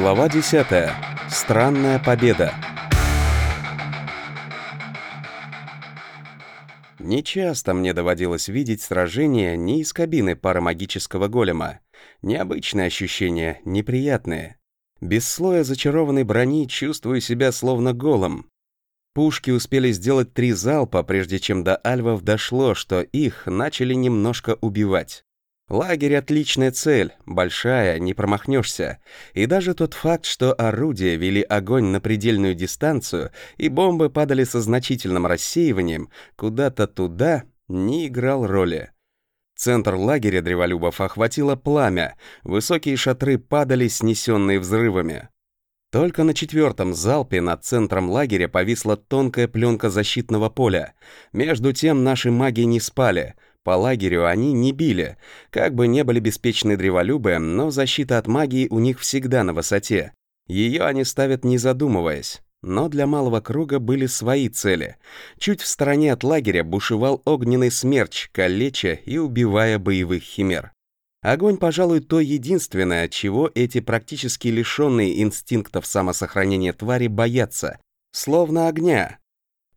Глава 10. Странная победа. Нечасто мне доводилось видеть сражения не из кабины парамагического голема. Необычные ощущения, неприятные. Без слоя зачарованной брони чувствую себя словно голым. Пушки успели сделать три залпа, прежде чем до альвов дошло, что их начали немножко убивать. Лагерь — отличная цель, большая, не промахнешься. И даже тот факт, что орудия вели огонь на предельную дистанцию и бомбы падали со значительным рассеиванием куда-то туда, не играл роли. Центр лагеря древолюбов охватило пламя, высокие шатры падали, снесенные взрывами. Только на четвертом залпе над центром лагеря повисла тонкая пленка защитного поля. Между тем наши маги не спали — по лагерю они не били. Как бы не были беспечны древолюбы, но защита от магии у них всегда на высоте. Ее они ставят не задумываясь. Но для малого круга были свои цели. Чуть в стороне от лагеря бушевал огненный смерч, калеча и убивая боевых химер. Огонь, пожалуй, то единственное, чего эти практически лишенные инстинктов самосохранения твари боятся. Словно огня,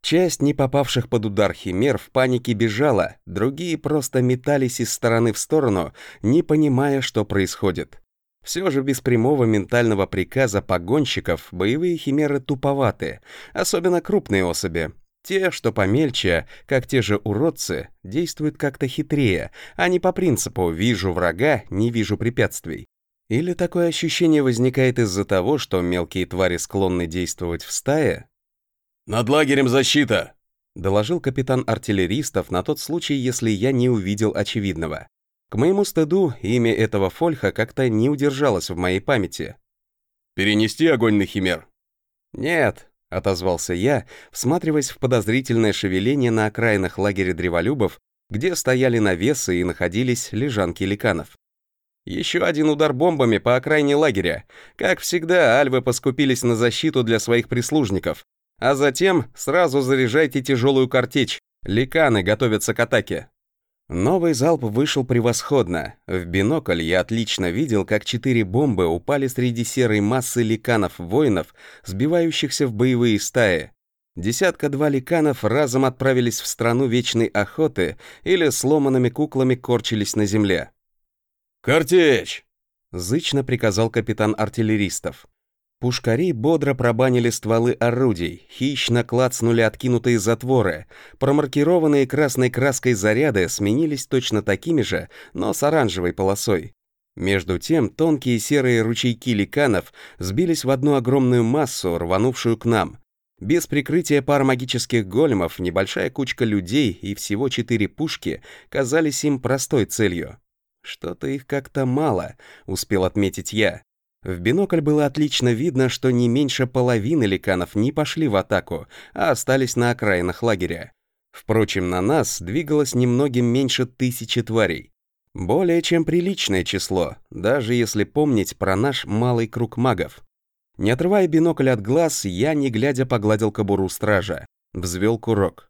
Часть не попавших под удар химер в панике бежала, другие просто метались из стороны в сторону, не понимая, что происходит. Все же без прямого ментального приказа погонщиков боевые химеры туповаты, особенно крупные особи. Те, что помельче, как те же уродцы, действуют как-то хитрее, а не по принципу «вижу врага, не вижу препятствий». Или такое ощущение возникает из-за того, что мелкие твари склонны действовать в стае, «Над лагерем защита!» — доложил капитан артиллеристов на тот случай, если я не увидел очевидного. К моему стыду, имя этого фольха как-то не удержалось в моей памяти. «Перенести огонь на химер?» «Нет», — отозвался я, всматриваясь в подозрительное шевеление на окраинах лагеря древолюбов, где стояли навесы и находились лежанки ликанов. Еще один удар бомбами по окраине лагеря. Как всегда, альвы поскупились на защиту для своих прислужников. А затем сразу заряжайте тяжелую картечь. Ликаны готовятся к атаке. Новый залп вышел превосходно. В бинокль я отлично видел, как четыре бомбы упали среди серой массы ликанов-воинов, сбивающихся в боевые стаи. Десятка-два ликанов разом отправились в страну вечной охоты или сломанными куклами корчились на земле. «Картечь!» — зычно приказал капитан артиллеристов. Пушкари бодро пробанили стволы орудий, хищно клацнули откинутые затворы. Промаркированные красной краской заряды сменились точно такими же, но с оранжевой полосой. Между тем тонкие серые ручейки ликанов сбились в одну огромную массу, рванувшую к нам. Без прикрытия пар магических големов небольшая кучка людей и всего четыре пушки казались им простой целью. «Что-то их как-то мало», — успел отметить я. В бинокль было отлично видно, что не меньше половины ликанов не пошли в атаку, а остались на окраинах лагеря. Впрочем, на нас двигалось немногим меньше тысячи тварей. Более чем приличное число, даже если помнить про наш малый круг магов. Не отрывая бинокль от глаз, я, не глядя, погладил кобуру стража. Взвел курок.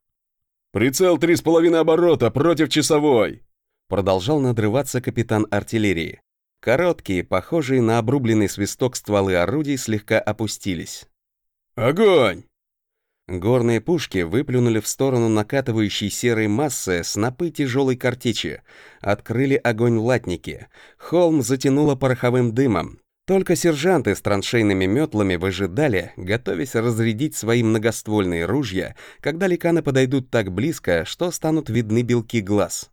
«Прицел три с половиной оборота против часовой!» Продолжал надрываться капитан артиллерии. Короткие, похожие на обрубленный свисток стволы орудий слегка опустились. «Огонь!» Горные пушки выплюнули в сторону накатывающей серой массы снопы тяжелой картечи. Открыли огонь латники. Холм затянуло пороховым дымом. Только сержанты с траншейными метлами выжидали, готовясь разрядить свои многоствольные ружья, когда ликаны подойдут так близко, что станут видны белки глаз.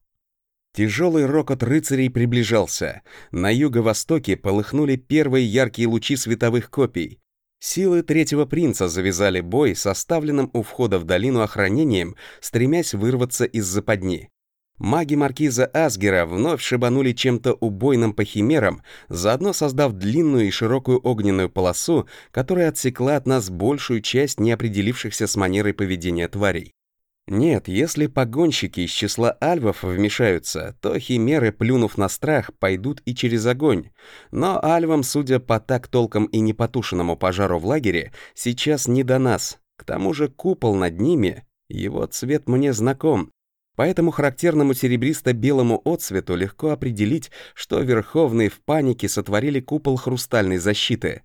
Тяжелый рокот рыцарей приближался. На юго-востоке полыхнули первые яркие лучи световых копий. Силы третьего принца завязали бой с оставленным у входа в долину охранением, стремясь вырваться из западни. Маги маркиза Асгера вновь шибанули чем-то убойным по химерам, заодно создав длинную и широкую огненную полосу, которая отсекла от нас большую часть неопределившихся с манерой поведения тварей. Нет, если погонщики из числа альвов вмешаются, то химеры, плюнув на страх, пойдут и через огонь. Но альвам, судя по так толком и непотушенному пожару в лагере, сейчас не до нас. К тому же купол над ними, его цвет мне знаком. Поэтому характерному серебристо-белому отцвету легко определить, что верховные в панике сотворили купол хрустальной защиты.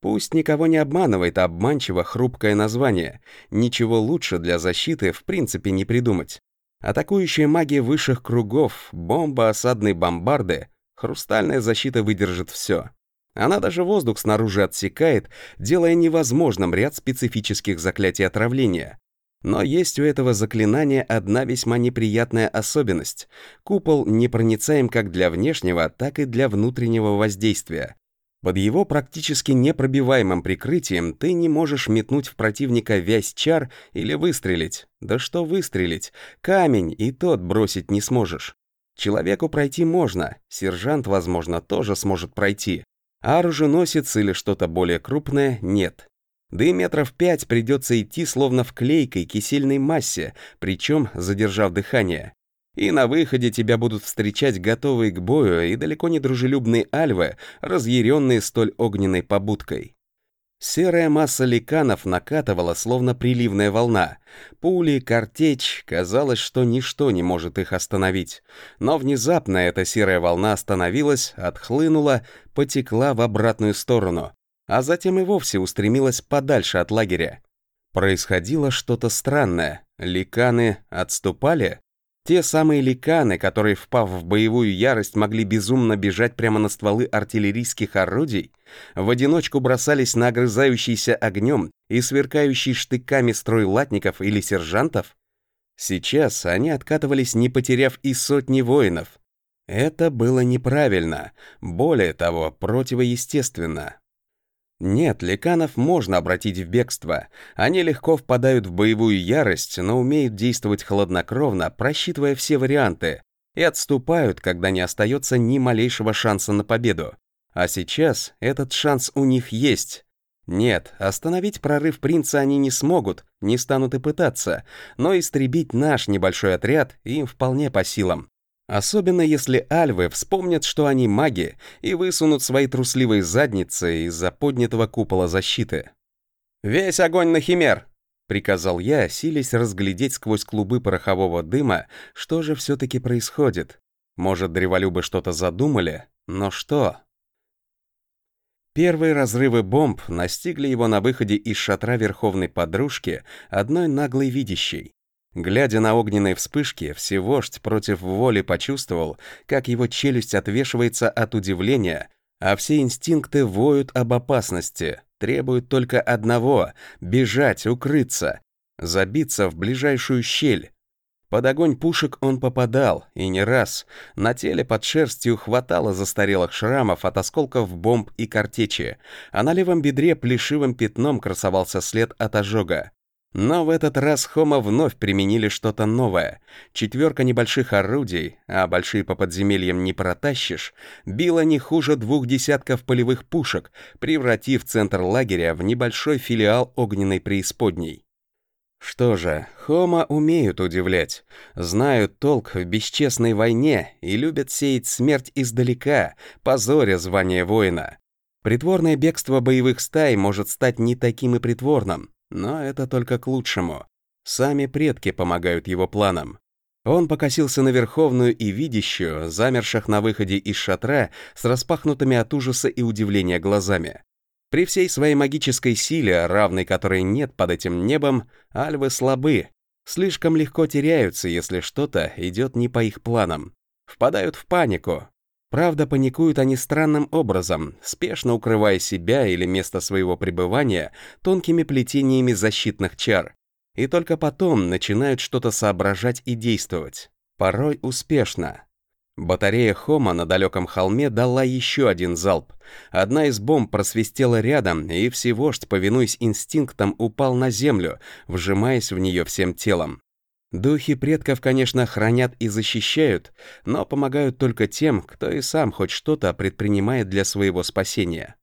Пусть никого не обманывает обманчиво хрупкое название, ничего лучше для защиты в принципе не придумать. Атакующая магия высших кругов, бомба осадной бомбарды, хрустальная защита выдержит все. Она даже воздух снаружи отсекает, делая невозможным ряд специфических заклятий отравления. Но есть у этого заклинания одна весьма неприятная особенность. Купол непроницаем как для внешнего, так и для внутреннего воздействия. Под его практически непробиваемым прикрытием ты не можешь метнуть в противника вязь чар или выстрелить. Да что выстрелить? Камень и тот бросить не сможешь. Человеку пройти можно, сержант, возможно, тоже сможет пройти. А оруженосец или что-то более крупное нет. Да и метров пять придется идти словно в клейкой кисельной массе, причем задержав дыхание. И на выходе тебя будут встречать готовые к бою и далеко не дружелюбные альвы, разъяренные столь огненной побудкой. Серая масса ликанов накатывала, словно приливная волна. Пули, картечь, казалось, что ничто не может их остановить. Но внезапно эта серая волна остановилась, отхлынула, потекла в обратную сторону, а затем и вовсе устремилась подальше от лагеря. Происходило что-то странное. Ликаны отступали? Те самые ликаны, которые, впав в боевую ярость, могли безумно бежать прямо на стволы артиллерийских орудий, в одиночку бросались на огрызающийся огнем и сверкающий штыками строй латников или сержантов? Сейчас они откатывались, не потеряв и сотни воинов. Это было неправильно, более того, противоестественно. Нет, ликанов можно обратить в бегство. Они легко впадают в боевую ярость, но умеют действовать хладнокровно, просчитывая все варианты, и отступают, когда не остается ни малейшего шанса на победу. А сейчас этот шанс у них есть. Нет, остановить прорыв принца они не смогут, не станут и пытаться, но истребить наш небольшой отряд им вполне по силам. Особенно если альвы вспомнят, что они маги, и высунут свои трусливые задницы из-за поднятого купола защиты. «Весь огонь на химер!» — приказал я, силясь разглядеть сквозь клубы порохового дыма, что же все-таки происходит. Может, древолюбы что-то задумали, но что? Первые разрывы бомб настигли его на выходе из шатра верховной подружки, одной наглой видящей. Глядя на огненные вспышки, всевождь против воли почувствовал, как его челюсть отвешивается от удивления, а все инстинкты воют об опасности, требуют только одного — бежать, укрыться, забиться в ближайшую щель. Под огонь пушек он попадал, и не раз. На теле под шерстью хватало застарелых шрамов от осколков бомб и картечи, а на левом бедре плешивым пятном красовался след от ожога. Но в этот раз Хома вновь применили что-то новое. Четверка небольших орудий, а большие по подземельям не протащишь, била не хуже двух десятков полевых пушек, превратив центр лагеря в небольшой филиал огненной преисподней. Что же, Хома умеют удивлять, знают толк в бесчестной войне и любят сеять смерть издалека, позоря звание воина. Притворное бегство боевых стай может стать не таким и притворным, но это только к лучшему. Сами предки помогают его планам. Он покосился на Верховную и Видящую, замерших на выходе из шатра с распахнутыми от ужаса и удивления глазами. При всей своей магической силе, равной которой нет под этим небом, альвы слабы, слишком легко теряются, если что-то идет не по их планам. Впадают в панику, Правда, паникуют они странным образом, спешно укрывая себя или место своего пребывания тонкими плетениями защитных чар. И только потом начинают что-то соображать и действовать. Порой успешно. Батарея Хома на далеком холме дала еще один залп. Одна из бомб просвистела рядом, и всевождь, повинуясь инстинктам, упал на землю, вжимаясь в нее всем телом. Духи предков, конечно, хранят и защищают, но помогают только тем, кто и сам хоть что-то предпринимает для своего спасения.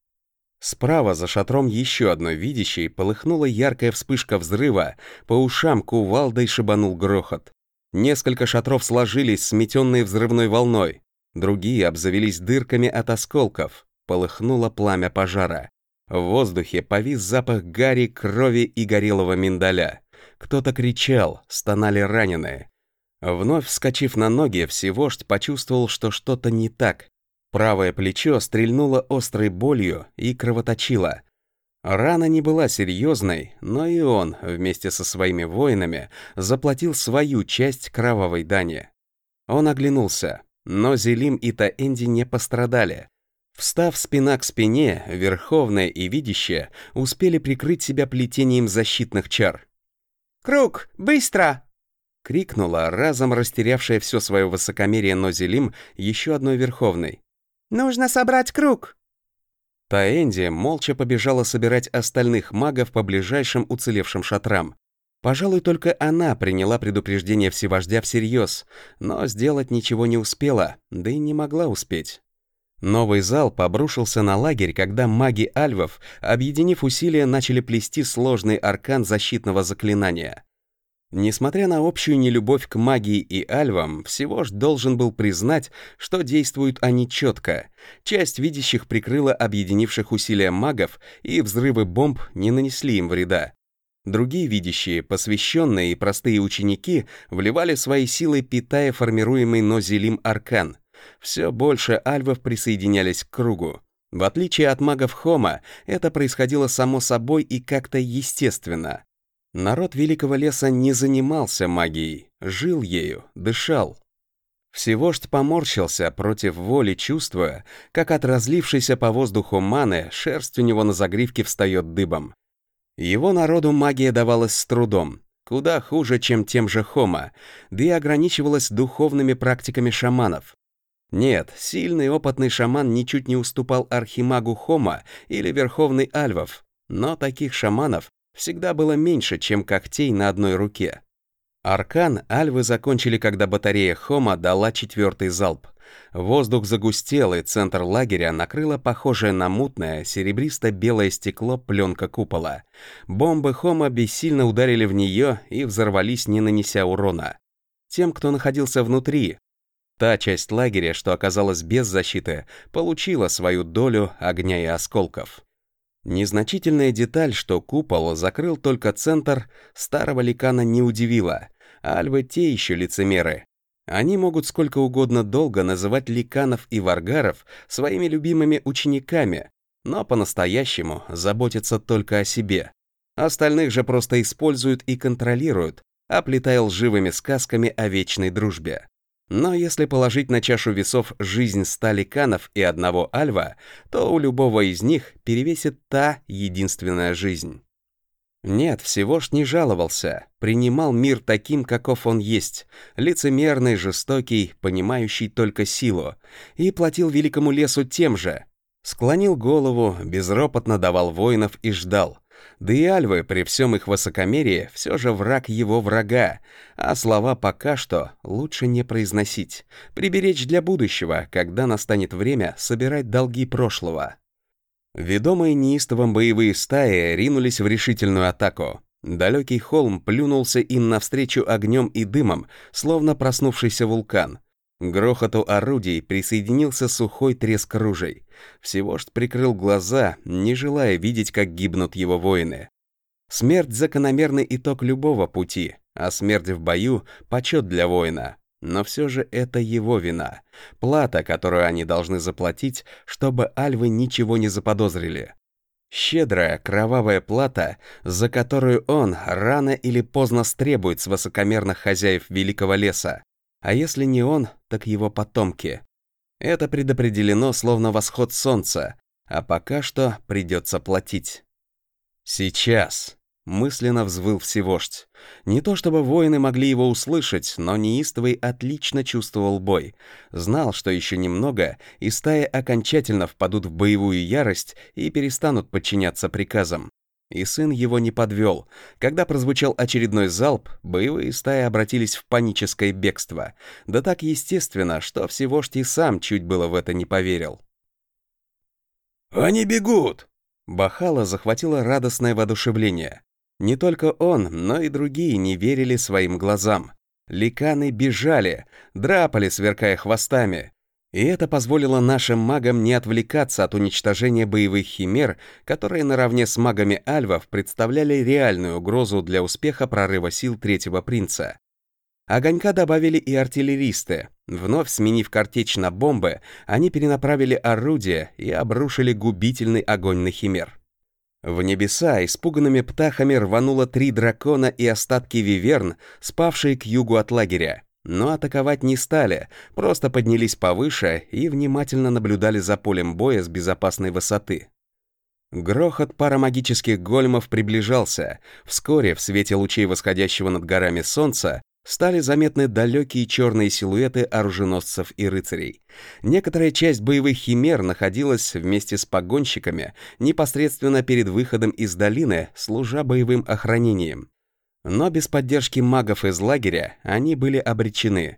Справа за шатром еще одной видящей полыхнула яркая вспышка взрыва, по ушам кувалдой шибанул грохот. Несколько шатров сложились, сметенные взрывной волной, другие обзавелись дырками от осколков, полыхнуло пламя пожара. В воздухе повис запах гари, крови и горелого миндаля. Кто-то кричал, стонали раненые. Вновь вскочив на ноги, всевождь почувствовал, что что-то не так. Правое плечо стрельнуло острой болью и кровоточило. Рана не была серьезной, но и он, вместе со своими воинами, заплатил свою часть кровавой дани. Он оглянулся, но Зелим и Таэнди не пострадали. Встав спина к спине, Верховная и Видящая успели прикрыть себя плетением защитных чар. «Круг, быстро!» — крикнула, разом растерявшая все свое высокомерие Нозелим еще одной Верховной. «Нужно собрать круг!» Таэнди молча побежала собирать остальных магов по ближайшим уцелевшим шатрам. Пожалуй, только она приняла предупреждение Всевождя всерьез, но сделать ничего не успела, да и не могла успеть. Новый залп обрушился на лагерь, когда маги альвов, объединив усилия, начали плести сложный аркан защитного заклинания. Несмотря на общую нелюбовь к магии и альвам, всего ж должен был признать, что действуют они четко. Часть видящих прикрыла объединивших усилия магов, и взрывы бомб не нанесли им вреда. Другие видящие, посвященные и простые ученики, вливали свои силы, питая формируемый Нозелим аркан. Все больше альвов присоединялись к кругу. В отличие от магов Хома, это происходило само собой и как-то естественно. Народ Великого Леса не занимался магией, жил ею, дышал. Всевождь поморщился против воли, чувствуя, как от разлившейся по воздуху маны шерсть у него на загривке встает дыбом. Его народу магия давалась с трудом, куда хуже, чем тем же Хома, да и ограничивалась духовными практиками шаманов. Нет, сильный опытный шаман ничуть не уступал архимагу Хома или Верховный Альвов, но таких шаманов всегда было меньше, чем когтей на одной руке. Аркан альвы закончили, когда батарея Хома дала четвертый залп. Воздух загустел, и центр лагеря накрыло похожее на мутное, серебристо-белое стекло пленка купола. Бомбы Хома бессильно ударили в нее и взорвались, не нанеся урона. Тем, кто находился внутри, та часть лагеря, что оказалась без защиты, получила свою долю огня и осколков. Незначительная деталь, что купол закрыл только центр, старого ликана не удивила. Альвы те еще лицемеры. Они могут сколько угодно долго называть ликанов и варгаров своими любимыми учениками, но по-настоящему заботятся только о себе. Остальных же просто используют и контролируют, оплетая лживыми сказками о вечной дружбе. Но если положить на чашу весов жизнь ста ликанов и одного альва, то у любого из них перевесит та единственная жизнь. Нет, всего ж не жаловался, принимал мир таким, каков он есть, лицемерный, жестокий, понимающий только силу, и платил великому лесу тем же. Склонил голову, безропотно давал воинов и ждал — да и альвы, при всем их высокомерии, все же враг его врага, а слова пока что лучше не произносить, приберечь для будущего, когда настанет время собирать долги прошлого. Ведомые неистовым боевые стаи ринулись в решительную атаку. Далекий холм плюнулся им навстречу огнем и дымом, словно проснувшийся вулкан. К грохоту орудий присоединился сухой треск ружей. Всевождь прикрыл глаза, не желая видеть, как гибнут его воины. Смерть — закономерный итог любого пути, а смерть в бою — почет для воина. Но все же это его вина. Плата, которую они должны заплатить, чтобы альвы ничего не заподозрили. Щедрая, кровавая плата, за которую он рано или поздно стребует с высокомерных хозяев Великого Леса. А если не он, так его потомки. Это предопределено словно восход солнца, а пока что придется платить. Сейчас. Мысленно взвыл Всевождь. Не то чтобы воины могли его услышать, но неистовый отлично чувствовал бой. Знал, что еще немного, и стаи окончательно впадут в боевую ярость и перестанут подчиняться приказам. И сын его не подвел. Когда прозвучал очередной залп, боевые стаи обратились в паническое бегство. Да так естественно, что всего ж и сам чуть было в это не поверил. «Они бегут!» Бахала захватило радостное воодушевление. Не только он, но и другие не верили своим глазам. Ликаны бежали, драпали, сверкая хвостами, и это позволило нашим магам не отвлекаться от уничтожения боевых химер, которые наравне с магами альвов представляли реальную угрозу для успеха прорыва сил Третьего Принца. Огонька добавили и артиллеристы. Вновь сменив картечь на бомбы, они перенаправили орудия и обрушили губительный огонь на химер. В небеса испуганными птахами рвануло три дракона и остатки виверн, спавшие к югу от лагеря. Но атаковать не стали, просто поднялись повыше и внимательно наблюдали за полем боя с безопасной высоты. Грохот парамагических гольмов приближался. Вскоре в свете лучей восходящего над горами солнца стали заметны далекие черные силуэты оруженосцев и рыцарей. Некоторая часть боевых химер находилась вместе с погонщиками непосредственно перед выходом из долины, служа боевым охранением. Но без поддержки магов из лагеря они были обречены.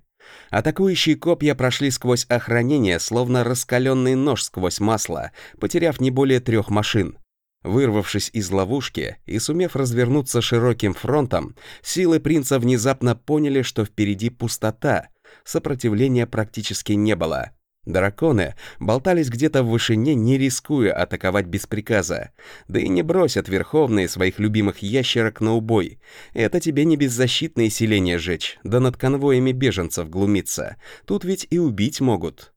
Атакующие копья прошли сквозь охранение, словно раскаленный нож сквозь масло, потеряв не более трех машин. Вырвавшись из ловушки и сумев развернуться широким фронтом, силы принца внезапно поняли, что впереди пустота, сопротивления практически не было. Драконы болтались где-то в вышине, не рискуя атаковать без приказа. Да и не бросят верховные своих любимых ящерок на убой. Это тебе не беззащитные селения жечь, да над конвоями беженцев глумиться. Тут ведь и убить могут.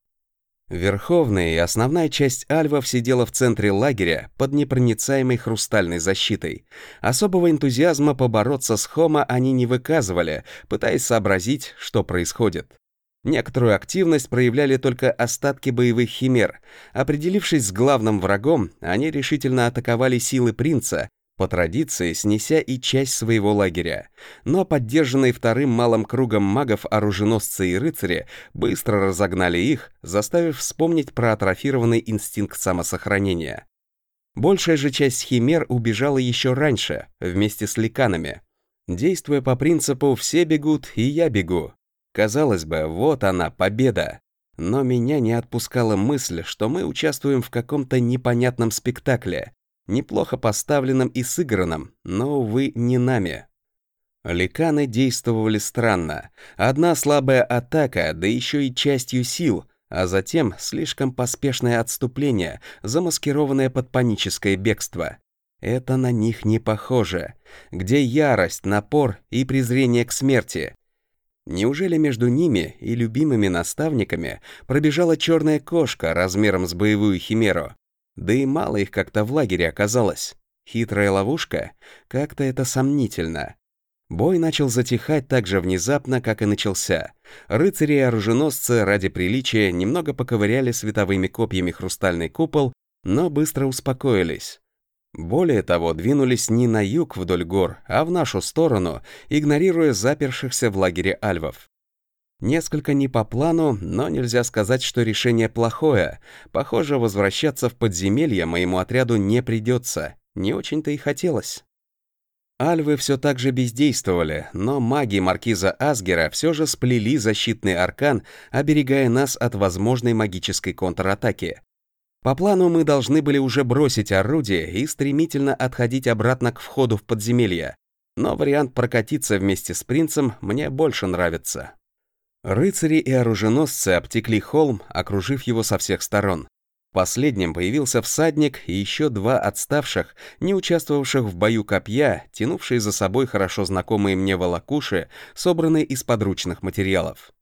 Верховная и основная часть альвов сидела в центре лагеря под непроницаемой хрустальной защитой. Особого энтузиазма побороться с Хома они не выказывали, пытаясь сообразить, что происходит. Некоторую активность проявляли только остатки боевых химер. Определившись с главным врагом, они решительно атаковали силы принца, по традиции снеся и часть своего лагеря. Но поддержанные вторым малым кругом магов оруженосцы и рыцари быстро разогнали их, заставив вспомнить про атрофированный инстинкт самосохранения. Большая же часть химер убежала еще раньше, вместе с ликанами. Действуя по принципу «все бегут, и я бегу». Казалось бы, вот она, победа. Но меня не отпускала мысль, что мы участвуем в каком-то непонятном спектакле, неплохо поставленным и сыгранным, но, увы, не нами. Ликаны действовали странно. Одна слабая атака, да еще и частью сил, а затем слишком поспешное отступление, замаскированное под паническое бегство. Это на них не похоже. Где ярость, напор и презрение к смерти? Неужели между ними и любимыми наставниками пробежала черная кошка размером с боевую химеру? Да и мало их как-то в лагере оказалось. Хитрая ловушка? Как-то это сомнительно. Бой начал затихать так же внезапно, как и начался. Рыцари и оруженосцы ради приличия немного поковыряли световыми копьями хрустальный купол, но быстро успокоились. Более того, двинулись не на юг вдоль гор, а в нашу сторону, игнорируя запершихся в лагере альвов. Несколько не по плану, но нельзя сказать, что решение плохое. Похоже, возвращаться в подземелье моему отряду не придется. Не очень-то и хотелось. Альвы все так же бездействовали, но маги маркиза Асгера все же сплели защитный аркан, оберегая нас от возможной магической контратаки. По плану мы должны были уже бросить орудие и стремительно отходить обратно к входу в подземелье. Но вариант прокатиться вместе с принцем мне больше нравится. Рыцари и оруженосцы обтекли холм, окружив его со всех сторон. Последним появился всадник и еще два отставших, не участвовавших в бою копья, тянувшие за собой хорошо знакомые мне волокуши, собранные из подручных материалов.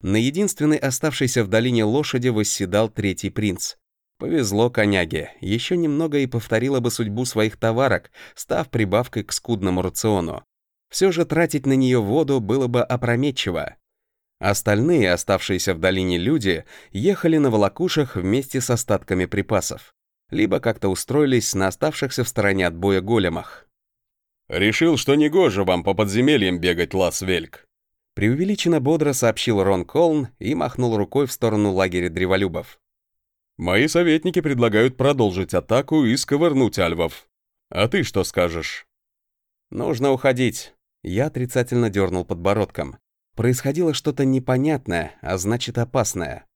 На единственной оставшейся в долине лошади восседал третий принц. Повезло коняге, еще немного и повторила бы судьбу своих товарок, став прибавкой к скудному рациону. Все же тратить на нее воду было бы опрометчиво, Остальные, оставшиеся в долине люди, ехали на волокушах вместе с остатками припасов. Либо как-то устроились на оставшихся в стороне от боя големах. «Решил, что негоже вам по подземельям бегать, Лас-Вельк», преувеличенно бодро сообщил Рон Колн и махнул рукой в сторону лагеря древолюбов. «Мои советники предлагают продолжить атаку и сковырнуть альвов. А ты что скажешь?» «Нужно уходить», — я отрицательно дернул подбородком. Происходило что-то непонятное, а значит опасное.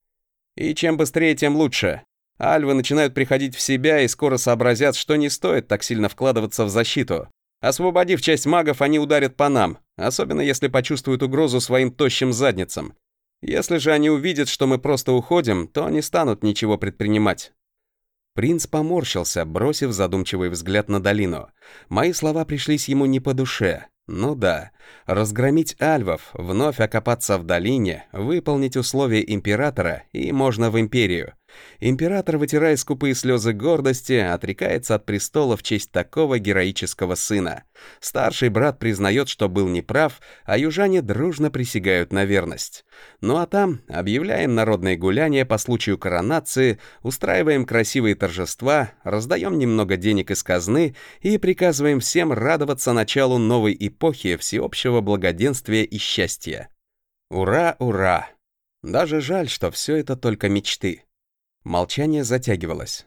И чем быстрее, тем лучше. Альвы начинают приходить в себя и скоро сообразят, что не стоит так сильно вкладываться в защиту. Освободив часть магов, они ударят по нам, особенно если почувствуют угрозу своим тощим задницам. Если же они увидят, что мы просто уходим, то не станут ничего предпринимать. Принц поморщился, бросив задумчивый взгляд на долину. Мои слова пришлись ему не по душе. Ну да, разгромить альвов, вновь окопаться в долине, выполнить условия императора и можно в империю. Император, вытирая скупые слезы гордости, отрекается от престола в честь такого героического сына. Старший брат признает, что был неправ, а южане дружно присягают на верность. Ну а там объявляем народные гуляния по случаю коронации, устраиваем красивые торжества, раздаем немного денег из казны и приказываем всем радоваться началу новой эпохи всеобщего благоденствия и счастья. Ура, ура! Даже жаль, что все это только мечты. Молчание затягивалось.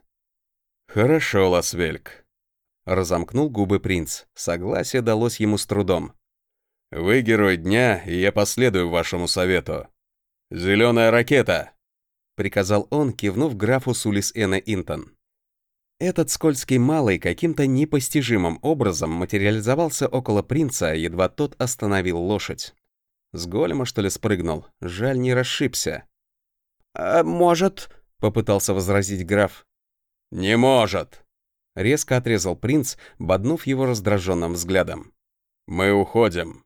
«Хорошо, Ласвельк», — разомкнул губы принц. Согласие далось ему с трудом. «Вы герой дня, и я последую вашему совету. Зеленая ракета!» — приказал он, кивнув графу Сулис Эна Интон. Этот скользкий малый каким-то непостижимым образом материализовался около принца, едва тот остановил лошадь. С голема, что ли, спрыгнул? Жаль, не расшибся. «А может...» — попытался возразить граф. «Не может!» — резко отрезал принц, боднув его раздраженным взглядом. «Мы уходим».